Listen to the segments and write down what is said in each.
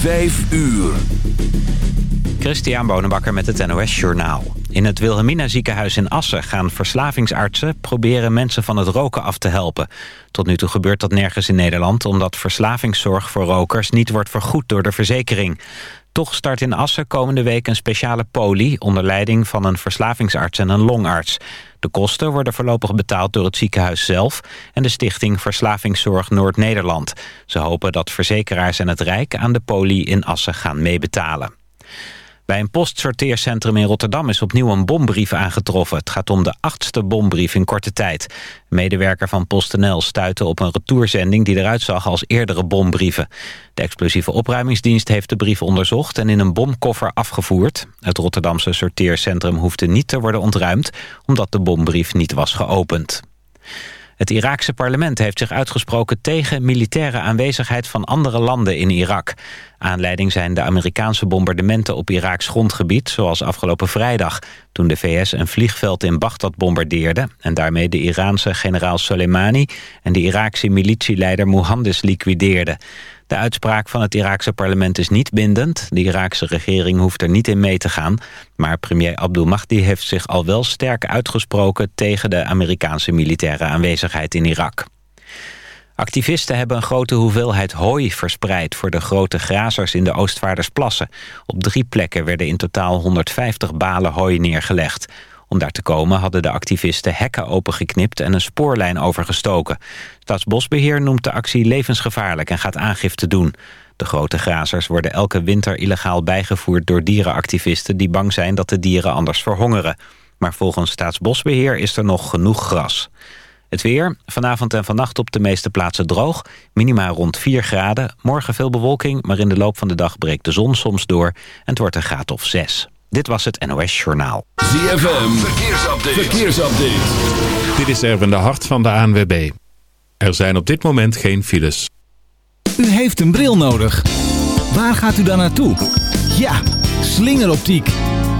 Vijf uur. Christian Bonenbakker met het NOS Journaal. In het Wilhelmina ziekenhuis in Assen gaan verslavingsartsen... proberen mensen van het roken af te helpen. Tot nu toe gebeurt dat nergens in Nederland... omdat verslavingszorg voor rokers niet wordt vergoed door de verzekering. Toch start in Assen komende week een speciale poli... onder leiding van een verslavingsarts en een longarts. De kosten worden voorlopig betaald door het ziekenhuis zelf... en de stichting Verslavingszorg Noord-Nederland. Ze hopen dat verzekeraars en het Rijk aan de poli in Assen gaan meebetalen. Bij een postsorteercentrum in Rotterdam is opnieuw een bombrief aangetroffen. Het gaat om de achtste bombrief in korte tijd. Een medewerker van PostNL stuitte op een retourzending die eruit zag als eerdere bombrieven. De explosieve opruimingsdienst heeft de brief onderzocht en in een bomkoffer afgevoerd. Het Rotterdamse sorteercentrum hoefde niet te worden ontruimd omdat de bombrief niet was geopend. Het Iraakse parlement heeft zich uitgesproken tegen militaire aanwezigheid van andere landen in Irak. Aanleiding zijn de Amerikaanse bombardementen op Iraks grondgebied, zoals afgelopen vrijdag, toen de VS een vliegveld in Bagdad bombardeerde en daarmee de Iraanse generaal Soleimani en de Iraakse militieleider Mohandes liquideerde. De uitspraak van het Iraakse parlement is niet bindend. De Iraakse regering hoeft er niet in mee te gaan. Maar premier Abdul Mahdi heeft zich al wel sterk uitgesproken... tegen de Amerikaanse militaire aanwezigheid in Irak. Activisten hebben een grote hoeveelheid hooi verspreid... voor de grote grazers in de Oostvaardersplassen. Op drie plekken werden in totaal 150 balen hooi neergelegd. Om daar te komen hadden de activisten hekken opengeknipt en een spoorlijn overgestoken. Staatsbosbeheer noemt de actie levensgevaarlijk en gaat aangifte doen. De grote grazers worden elke winter illegaal bijgevoerd door dierenactivisten... die bang zijn dat de dieren anders verhongeren. Maar volgens Staatsbosbeheer is er nog genoeg gras. Het weer, vanavond en vannacht op de meeste plaatsen droog. Minima rond 4 graden. Morgen veel bewolking, maar in de loop van de dag breekt de zon soms door. En het wordt een graad of 6. Dit was het NOS Journaal. ZFM, verkeersupdate. verkeersupdate. Dit is Erwin de Hart van de ANWB. Er zijn op dit moment geen files. U heeft een bril nodig. Waar gaat u dan naartoe? Ja, slingeroptiek.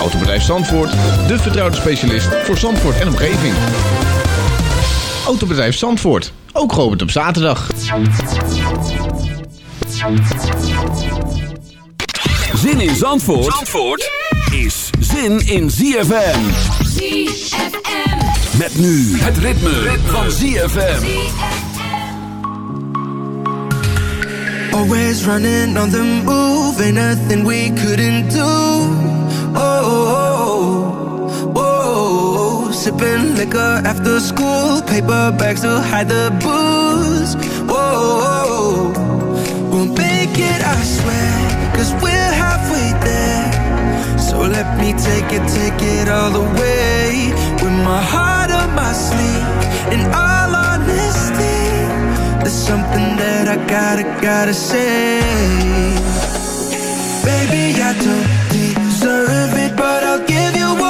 Autobedrijf Zandvoort, de vertrouwde specialist voor Zandvoort en omgeving. Autobedrijf Zandvoort, ook geopend op zaterdag. Zin in Zandvoort, Zandvoort is zin in ZFM. ZFM. Met nu het ritme, van ZFM. Always running on the move, ain't nothing we couldn't do. Oh, oh, oh, sipping liquor after school, paper bags to hide the booze. Oh, we'll make it, I swear, cause we're halfway there. So let me take it, take it all the way. With my heart on my sleeve, in all honesty. There's something that I gotta, gotta say. Baby, I don't deserve it, but I'll give you all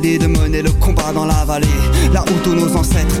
De mener le combat dans la vallée. Là où tous nos ancêtres,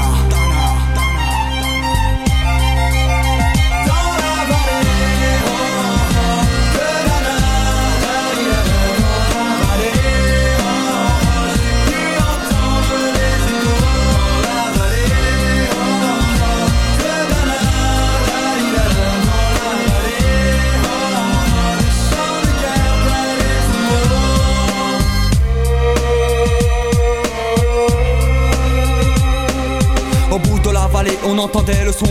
Entendait le son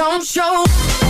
don't show.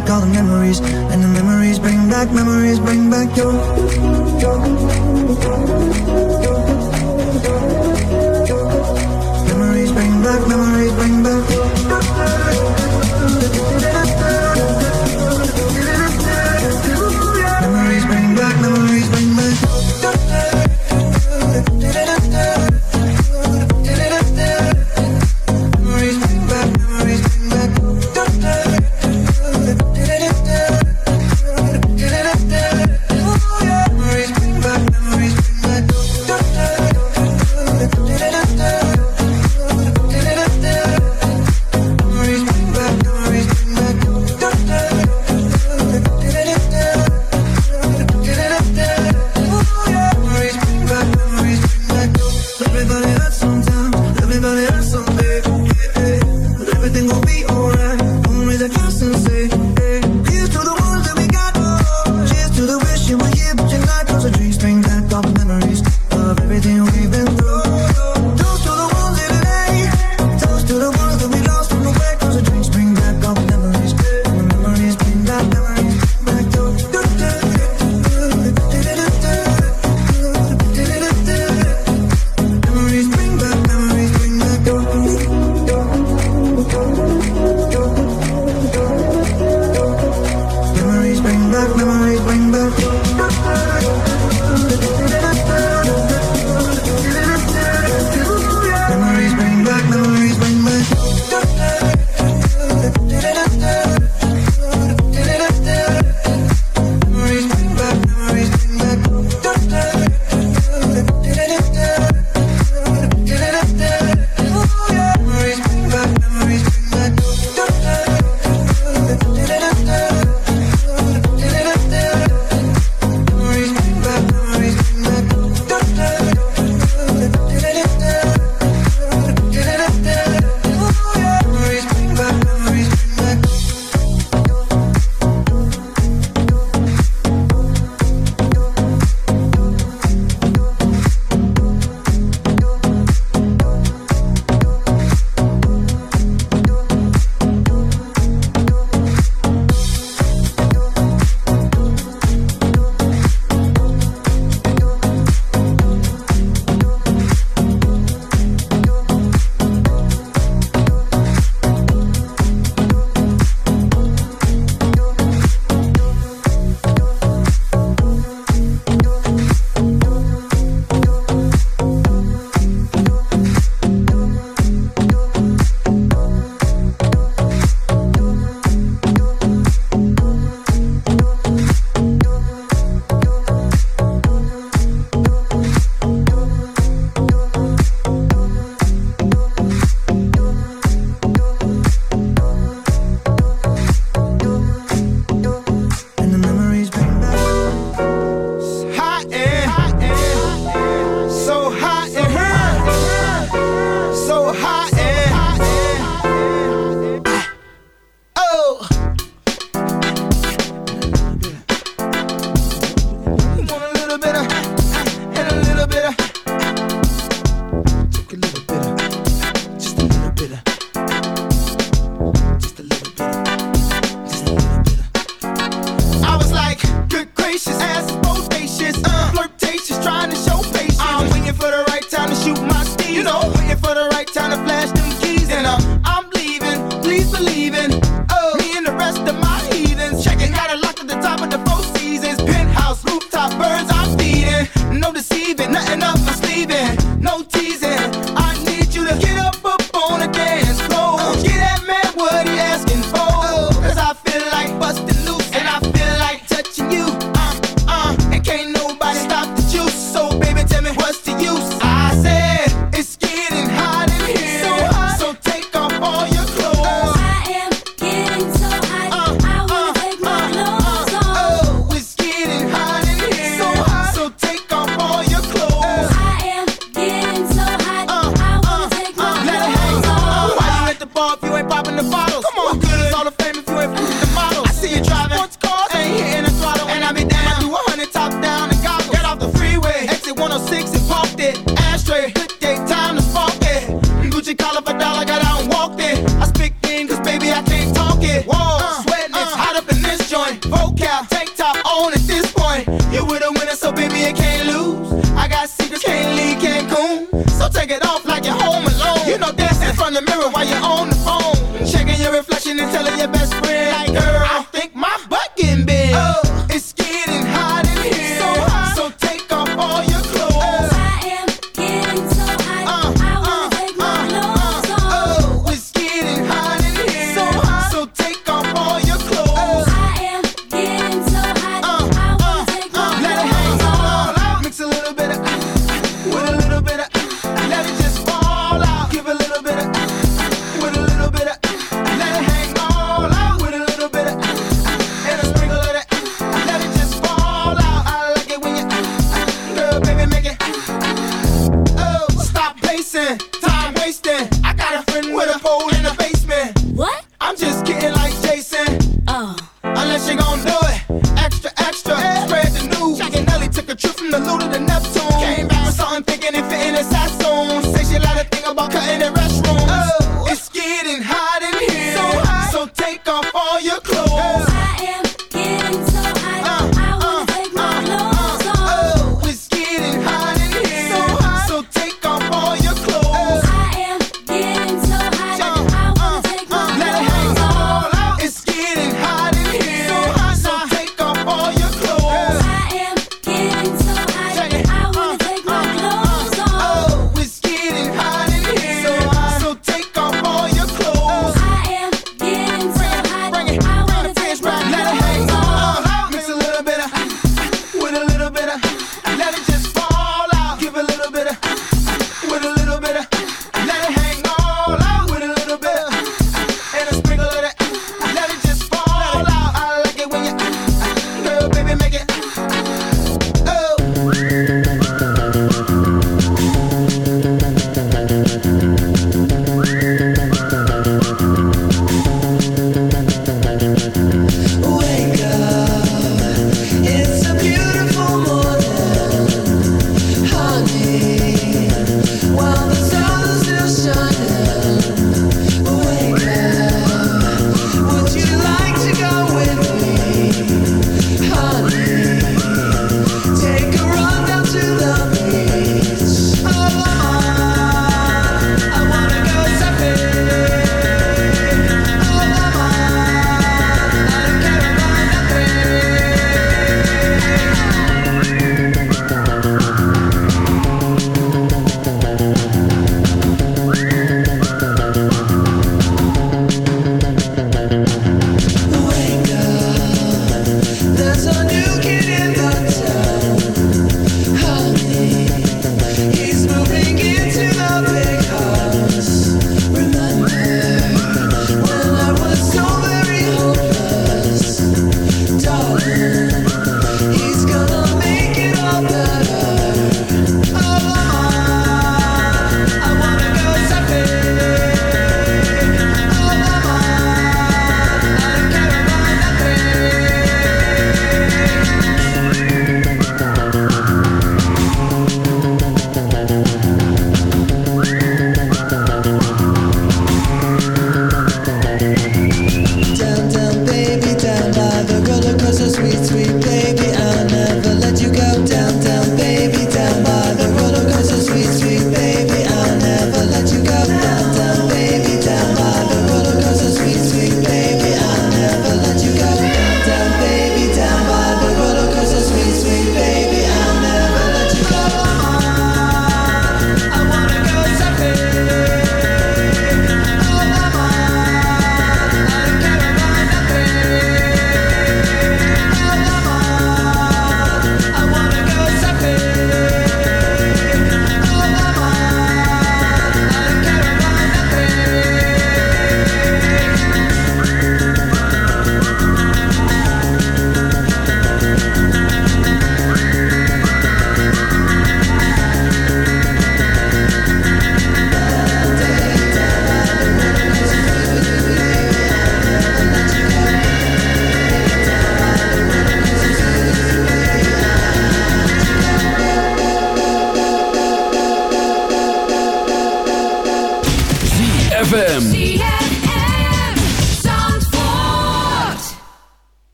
高冷面。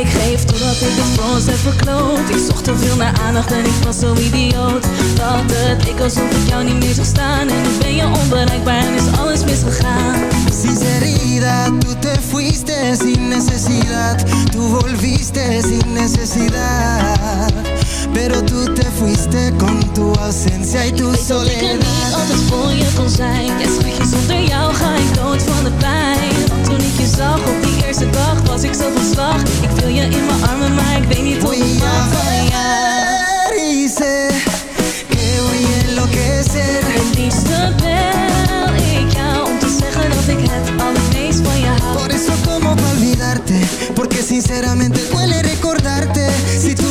Ik geef toe dat ik het voor ons heb verkloot. Ik zocht te veel naar aandacht en ik was zo idioot. Dat het ik alsof ik jou niet meer zag staan. En nu ben je onbereikbaar en is alles misgegaan. Sinceridad, tú te fuiste sin necesidad. Tú volviste sin necesidad Pero tú te fuiste con tu ausencia y tu Ik weet dat ik er soledad. niet altijd voor je kon zijn. Ja schatje, zonder jou ga ik dood van de pijn. Want toen ik je zag op die eerste dag was ik zo van slag. Ik wil je in mijn armen, maar ik weet niet hoe ik mag. van jou sé que voy a enloquecer. Het liefste bel ik jou om te zeggen dat ik het allermeest van je hou. Por eso como pa' olvidarte? Porque sinceramente duele recordarte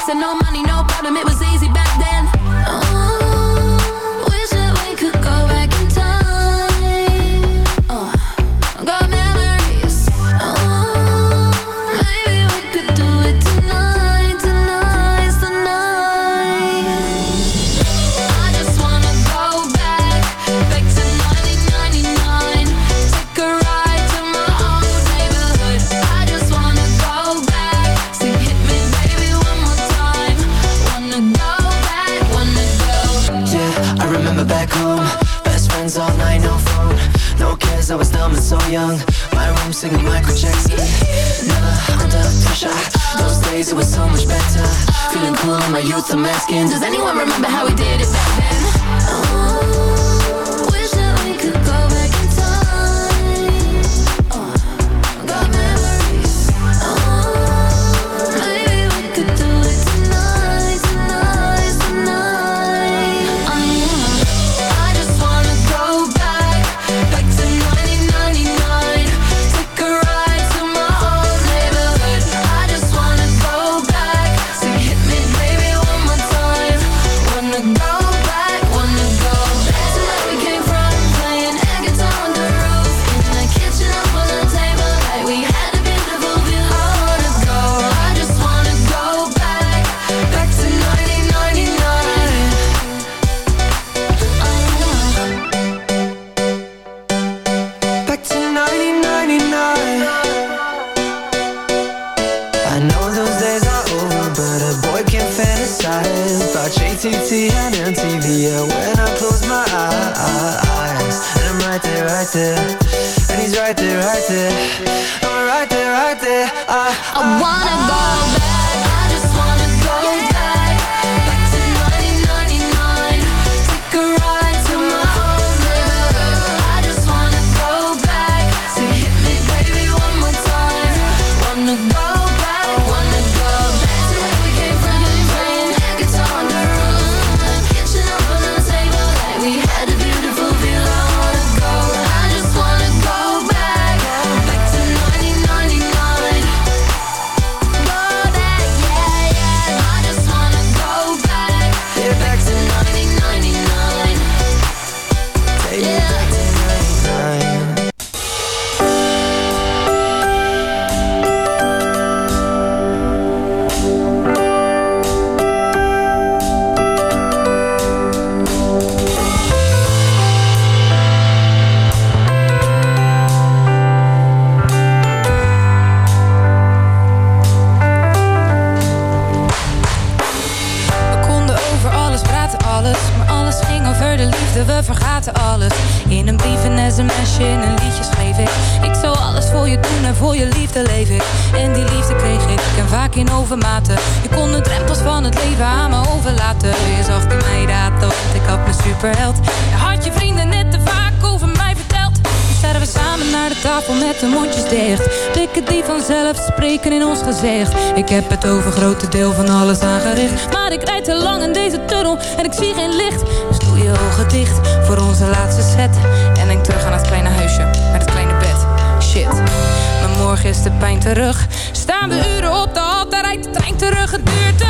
relaxing, no money, no problem. It was in my eyes. And I'm right there, right there. And he's right there, right there. I'm right there, right there. I, I wanna go back. Je kon de drempels van het leven aan me overlaten. Je zag mij dat want ik had mijn superheld. Je had je vrienden net te vaak over mij verteld. Nu staan we samen naar de tafel met de mondjes dicht. Blikken die vanzelf spreken in ons gezicht. Ik heb het over grote deel van alles aangericht. Maar ik rijd te lang in deze tunnel en ik zie geen licht. Dus doe je ogen dicht voor onze laatste set. En denk terug aan het kleine huisje met het kleine bed. Shit, maar morgen is de pijn terug. Staan we uren daar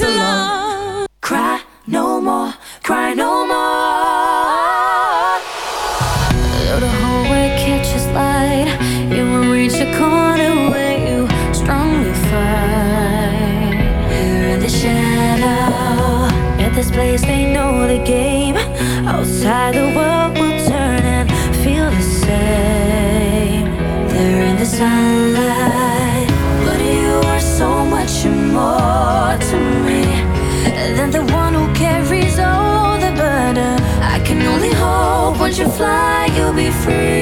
lang Het duurt te lang Cry no more, cry no more. Free.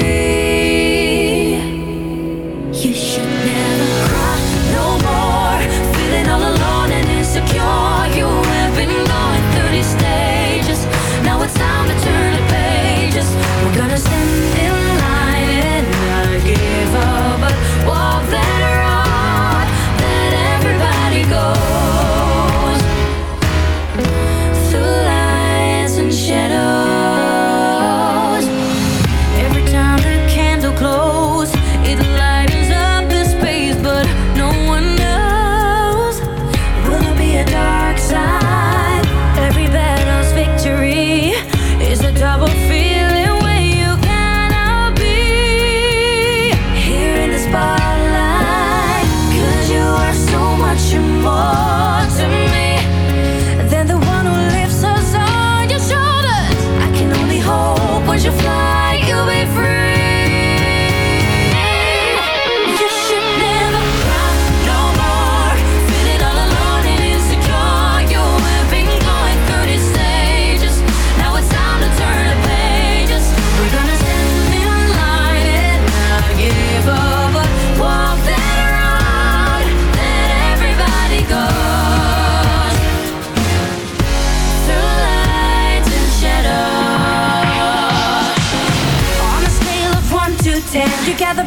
together